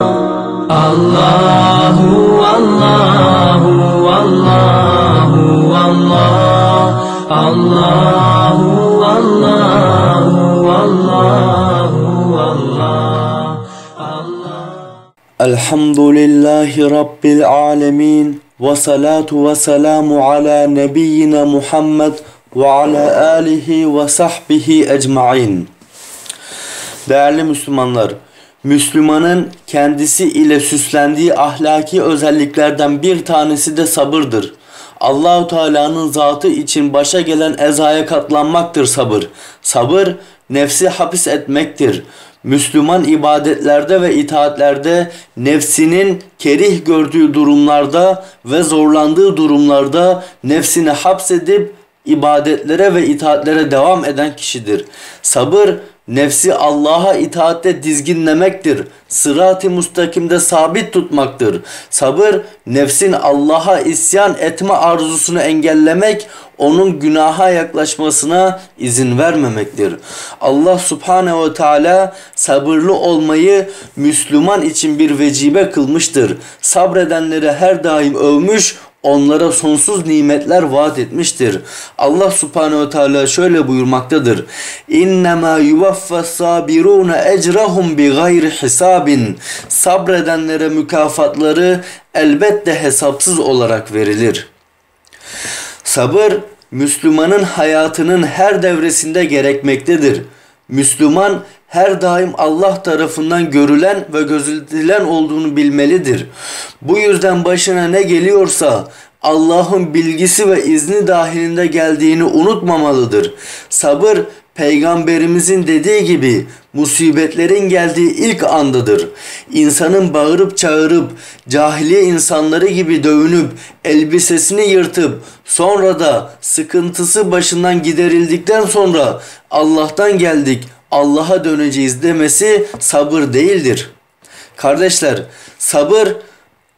Allahu Allahu Allahu Allah Allahu Allahu Allahu Allah Elhamdülillahi Rabbil alemin ve salatu ve selamu ala nebiyyina Muhammed ve ala alihi ve sahbihi ecmain. Değerli Müslümanlar, Müslümanın kendisi ile süslendiği ahlaki özelliklerden bir tanesi de sabırdır. Allahu Teala'nın zatı için başa gelen ezaya katlanmaktır sabır. Sabır nefsi hapis etmektir. Müslüman ibadetlerde ve itaatlerde nefsinin kerih gördüğü durumlarda ve zorlandığı durumlarda nefsini hapsedip ibadetlere ve itaatlere devam eden kişidir. Sabır nefsi Allah'a itaatte dizginlemektir. Sırat-ı mustakimde sabit tutmaktır. Sabır nefsin Allah'a isyan etme arzusunu engellemek, onun günaha yaklaşmasına izin vermemektir. Allah subhanehu ve teala sabırlı olmayı Müslüman için bir vecibe kılmıştır. Sabredenleri her daim övmüş, onlara sonsuz nimetler vaat etmiştir. Allah subhanehu ve teala şöyle buyurmaktadır. İnnemâ yuvaffas sabirûne ecrahum bi gayri hisabin. Sabredenlere mükafatları elbette hesapsız olarak verilir. Sabır Müslümanın hayatının her devresinde gerekmektedir. Müslüman her daim Allah tarafından görülen ve gözetilen olduğunu bilmelidir. Bu yüzden başına ne geliyorsa Allah'ın bilgisi ve izni dahilinde geldiğini unutmamalıdır. Sabır peygamberimizin dediği gibi musibetlerin geldiği ilk andadır. İnsanın bağırıp çağırıp cahiliye insanları gibi dövünüp elbisesini yırtıp sonra da sıkıntısı başından giderildikten sonra Allah'tan geldik Allah'a döneceğiz demesi sabır değildir. Kardeşler sabır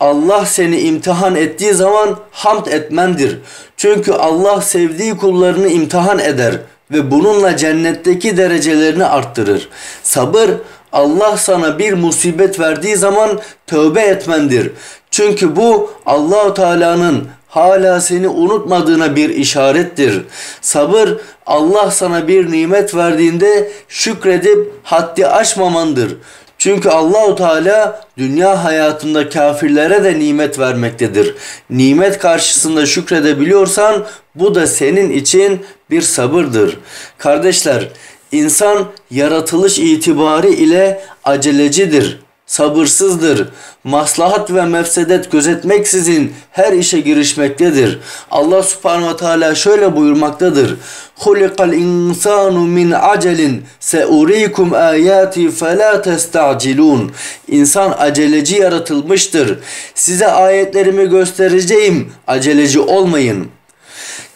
Allah seni imtihan ettiği zaman hamd etmendir. Çünkü Allah sevdiği kullarını imtihan eder ve bununla cennetteki derecelerini arttırır. Sabır Allah sana bir musibet verdiği zaman tövbe etmendir. Çünkü bu Allahu Teala'nın hala seni unutmadığına bir işarettir. Sabır Allah sana bir nimet verdiğinde şükredip haddi aşmamandır. Çünkü Allahu Teala dünya hayatında kafirlere de nimet vermektedir. Nimet karşısında şükredebiliyorsan bu da senin için bir sabırdır. Kardeşler, insan yaratılış itibari ile acelecidir sabırsızdır. Maslahat ve mefsedet gözetmeksizin her işe girişmektedir. Allah subhanahu ve teala şöyle buyurmaktadır. Hulikal insanu min acelin seurikum ayati fela testacilun. İnsan aceleci yaratılmıştır. Size ayetlerimi göstereceğim. Aceleci olmayın.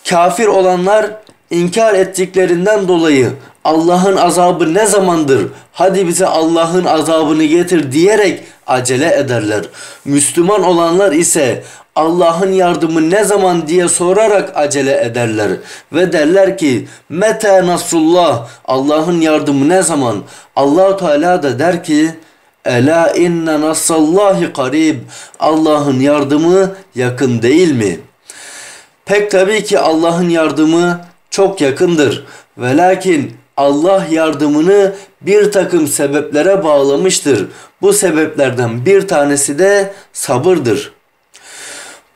Kafir olanlar inkar ettiklerinden dolayı Allah'ın azabı ne zamandır? Hadi bize Allah'ın azabını getir diyerek acele ederler. Müslüman olanlar ise Allah'ın yardımı ne zaman diye sorarak acele ederler ve derler ki mete nasrullah Allah'ın yardımı ne zaman? Allah Teala da der ki Ela inne nasrallahi karib Allah'ın yardımı yakın değil mi? Pek tabii ki Allah'ın yardımı çok yakındır. Ve lakin Allah yardımını bir takım sebeplere bağlamıştır. Bu sebeplerden bir tanesi de sabırdır.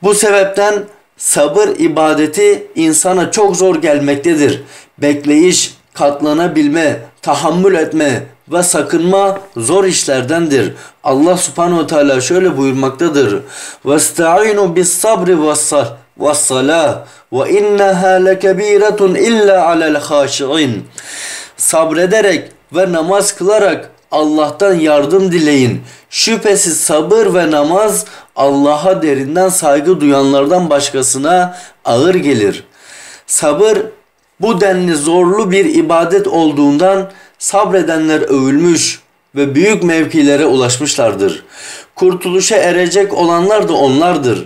Bu sebepten sabır ibadeti insana çok zor gelmektedir. Bekleyiş, katlanabilme, tahammül etme ve sakınma zor işlerdendir. Allah subhanehu teala şöyle buyurmaktadır. وَاسْتَعِينُوا بِالصَّبْرِ وَالصَّلَاةِ وَاِنَّهَا لَكَب۪يرَةٌ اِلَّا عَلَى الْخَاشِعِينَ Sabrederek ve namaz kılarak Allah'tan yardım dileyin. Şüphesiz sabır ve namaz Allah'a derinden saygı duyanlardan başkasına ağır gelir. Sabır bu denli zorlu bir ibadet olduğundan sabredenler övülmüş ve büyük mevkilere ulaşmışlardır. Kurtuluşa erecek olanlar da onlardır.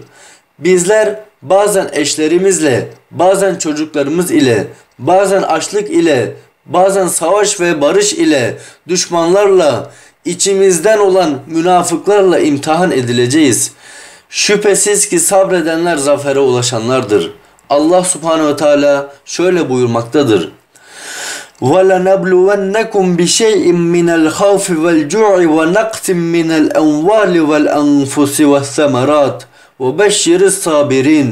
Bizler bazen eşlerimizle, bazen çocuklarımız ile, bazen açlık ile, bazen savaş ve barış ile, düşmanlarla, içimizden olan münafıklarla imtihan edileceğiz. Şüphesiz ki sabredenler zafere ulaşanlardır. Allah subhanehu ve teala şöyle buyurmaktadır. وَلَنَبْلُوَنَّكُمْ بِشَيْءٍ مِّنَ الْخَوْفِ وَالْجُوعِ وَنَقْتٍ مِّنَ الْأَمْوَالِ وَالْأَنفُسِ وَالثَّمَرَاتِ وَبَشِّرِ الصَّابِرِينَ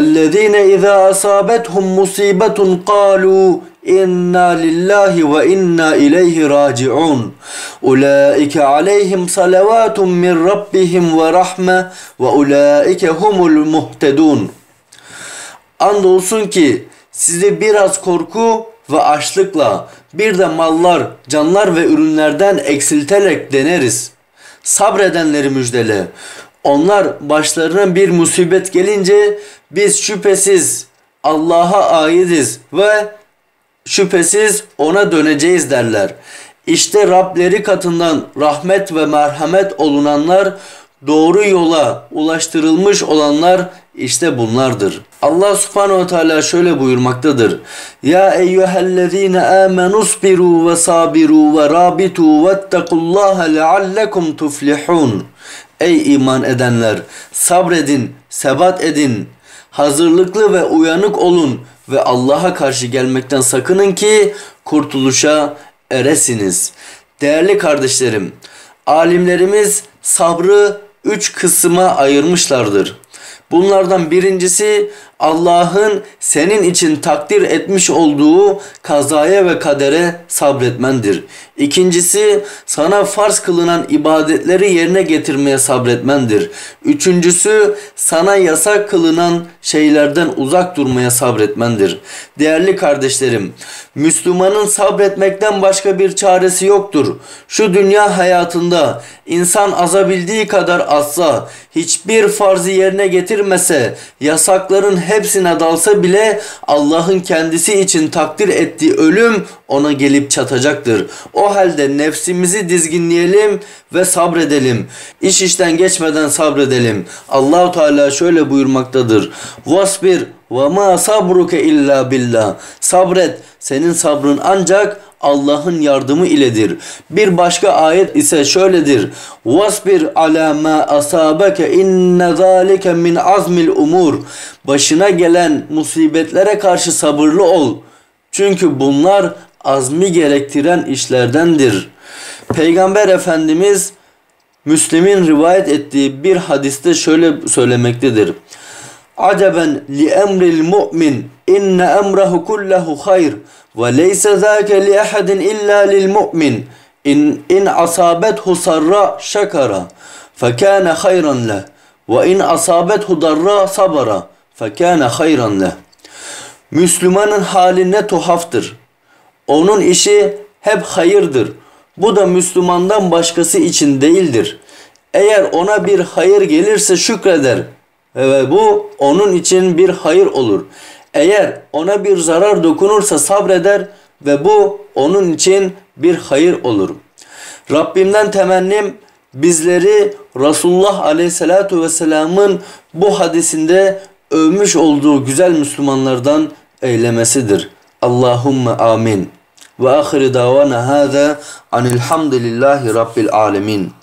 الَّذِينَ إِذَا أَصَابَتْهُمْ مُصِيبَةٌ قَالُوا İnna lillahi ve inna ileyhi raciun. Ulaike aleyhim salavatun min rabbihim ve rahme ve ulaike humul muhtedun. Andolsun ki sizi biraz korku ve açlıkla bir de mallar, canlar ve ürünlerden eksilterek deneriz. Sabredenleri müjdele. Onlar başlarına bir musibet gelince biz şüphesiz Allah'a aidiz ve şüphesiz ona döneceğiz derler. İşte Rableri katından rahmet ve merhamet olunanlar doğru yola ulaştırılmış olanlar işte bunlardır. Allah subhanehu ve teala şöyle buyurmaktadır. Ya eyyühellezine amenu sbiru ve sabiru ve rabitu vettekullaha leallekum tuflihun. Ey iman edenler sabredin, sebat edin, hazırlıklı ve uyanık olun ve Allah'a karşı gelmekten sakının ki kurtuluşa eresiniz. Değerli kardeşlerim, alimlerimiz sabrı üç kısma ayırmışlardır. Bunlardan birincisi Allah'ın senin için takdir etmiş olduğu kazaya ve kadere sabretmendir. İkincisi sana farz kılınan ibadetleri yerine getirmeye sabretmendir. Üçüncüsü sana yasak kılınan şeylerden uzak durmaya sabretmendir. Değerli kardeşlerim, Müslümanın sabretmekten başka bir çaresi yoktur. Şu dünya hayatında insan azabildiği kadar azsa, hiçbir farzı yerine getirmese, yasakların hepsine dalsa bile Allah'ın kendisi için takdir ettiği ölüm ona gelip çatacaktır. O halde nefsimizi dizginleyelim ve sabredelim. İş işten geçmeden sabredelim. Allahu Teala şöyle buyurmaktadır. Vasbir ve ma sabruke illa billah. Sabret. Senin sabrın ancak Allah'ın yardımı iledir. Bir başka ayet ise şöyledir. Vasbir ala ma asabeke inne zalike min azmil umur. Başına gelen musibetlere karşı sabırlı ol. Çünkü bunlar azmi gerektiren işlerdendir. Peygamber Efendimiz Müslim'in rivayet ettiği bir hadiste şöyle söylemektedir. Aceben li emril mu'min inne emrehu kullehu hayr ve leyse zâke li ehadin illa lil mu'min in, in asabethu sarra şekara fekâne hayran leh ve in asabethu darra sabara fekâne hayran leh. Müslümanın hali ne tuhaftır. Onun işi hep hayırdır. Bu da Müslümandan başkası için değildir. Eğer ona bir hayır gelirse şükreder ve bu onun için bir hayır olur. Eğer ona bir zarar dokunursa sabreder ve bu onun için bir hayır olur. Rabbimden temennim bizleri Resulullah Aleyhisselatu Vesselam'ın bu hadisinde övmüş olduğu güzel Müslümanlardan eylemesidir. Allahumme amin. Ve ahiri davana hâzâ anilhamdülillahi rabbil alemin.